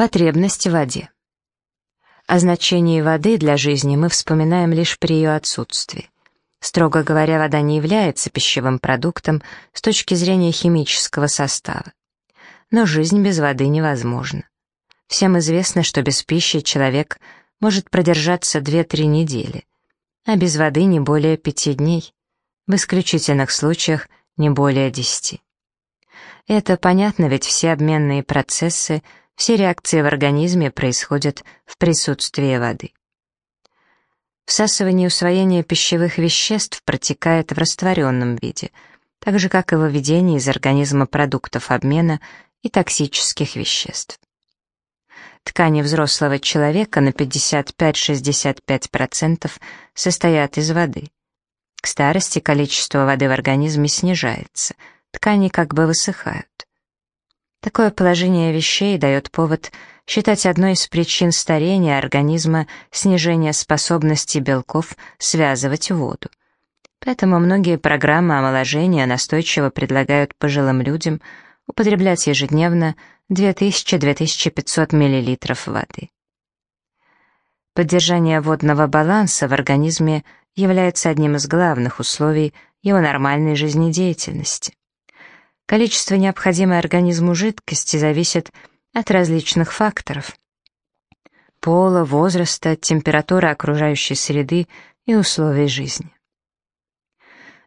Потребность в воде. О значении воды для жизни мы вспоминаем лишь при ее отсутствии. Строго говоря, вода не является пищевым продуктом с точки зрения химического состава. Но жизнь без воды невозможна. Всем известно, что без пищи человек может продержаться 2-3 недели, а без воды не более 5 дней, в исключительных случаях не более 10. Это понятно, ведь все обменные процессы — все реакции в организме происходят в присутствии воды. Всасывание и усвоение пищевых веществ протекает в растворенном виде, так же, как и выведение из организма продуктов обмена и токсических веществ. Ткани взрослого человека на 55-65% состоят из воды. К старости количество воды в организме снижается, ткани как бы высыхают. Такое положение вещей дает повод считать одной из причин старения организма снижение способности белков связывать воду. Поэтому многие программы омоложения настойчиво предлагают пожилым людям употреблять ежедневно 2000-2500 мл воды. Поддержание водного баланса в организме является одним из главных условий его нормальной жизнедеятельности. Количество необходимой организму жидкости зависит от различных факторов. Пола, возраста, температуры окружающей среды и условий жизни.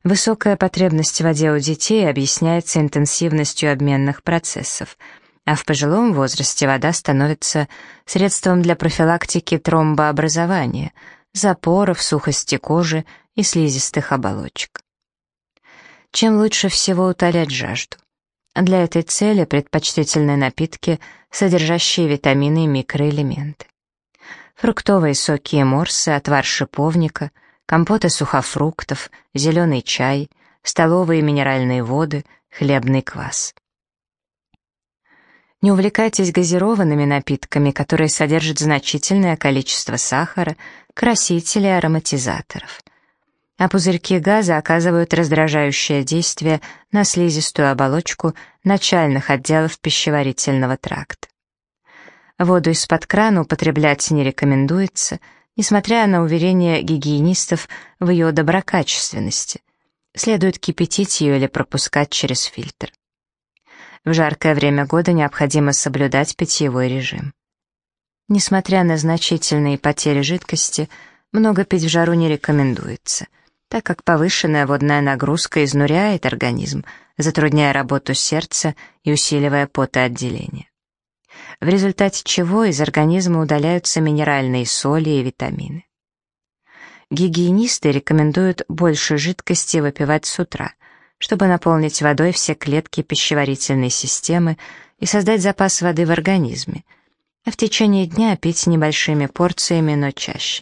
Высокая потребность в воде у детей объясняется интенсивностью обменных процессов, а в пожилом возрасте вода становится средством для профилактики тромбообразования, запоров, сухости кожи и слизистых оболочек чем лучше всего утолять жажду. Для этой цели предпочтительны напитки, содержащие витамины и микроэлементы. Фруктовые соки и морсы, отвар шиповника, компоты сухофруктов, зеленый чай, столовые минеральные воды, хлебный квас. Не увлекайтесь газированными напитками, которые содержат значительное количество сахара, красителей и ароматизаторов а пузырьки газа оказывают раздражающее действие на слизистую оболочку начальных отделов пищеварительного тракта. Воду из-под крана употреблять не рекомендуется, несмотря на уверения гигиенистов в ее доброкачественности. Следует кипятить ее или пропускать через фильтр. В жаркое время года необходимо соблюдать питьевой режим. Несмотря на значительные потери жидкости, много пить в жару не рекомендуется – так как повышенная водная нагрузка изнуряет организм, затрудняя работу сердца и усиливая потоотделение. В результате чего из организма удаляются минеральные соли и витамины. Гигиенисты рекомендуют больше жидкости выпивать с утра, чтобы наполнить водой все клетки пищеварительной системы и создать запас воды в организме, а в течение дня пить небольшими порциями, но чаще.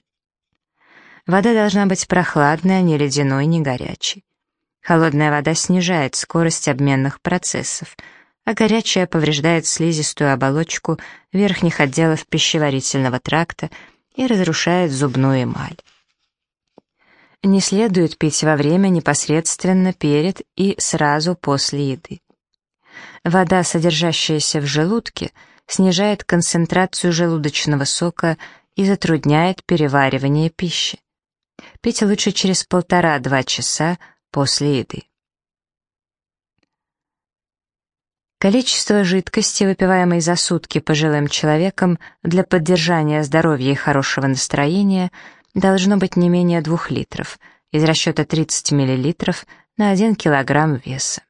Вода должна быть прохладной, а не ледяной, не горячей. Холодная вода снижает скорость обменных процессов, а горячая повреждает слизистую оболочку верхних отделов пищеварительного тракта и разрушает зубную эмаль. Не следует пить во время непосредственно перед и сразу после еды. Вода, содержащаяся в желудке, снижает концентрацию желудочного сока и затрудняет переваривание пищи. Пить лучше через полтора-два часа после еды. Количество жидкости, выпиваемой за сутки пожилым человеком для поддержания здоровья и хорошего настроения, должно быть не менее 2 литров, из расчета 30 мл на 1 кг веса.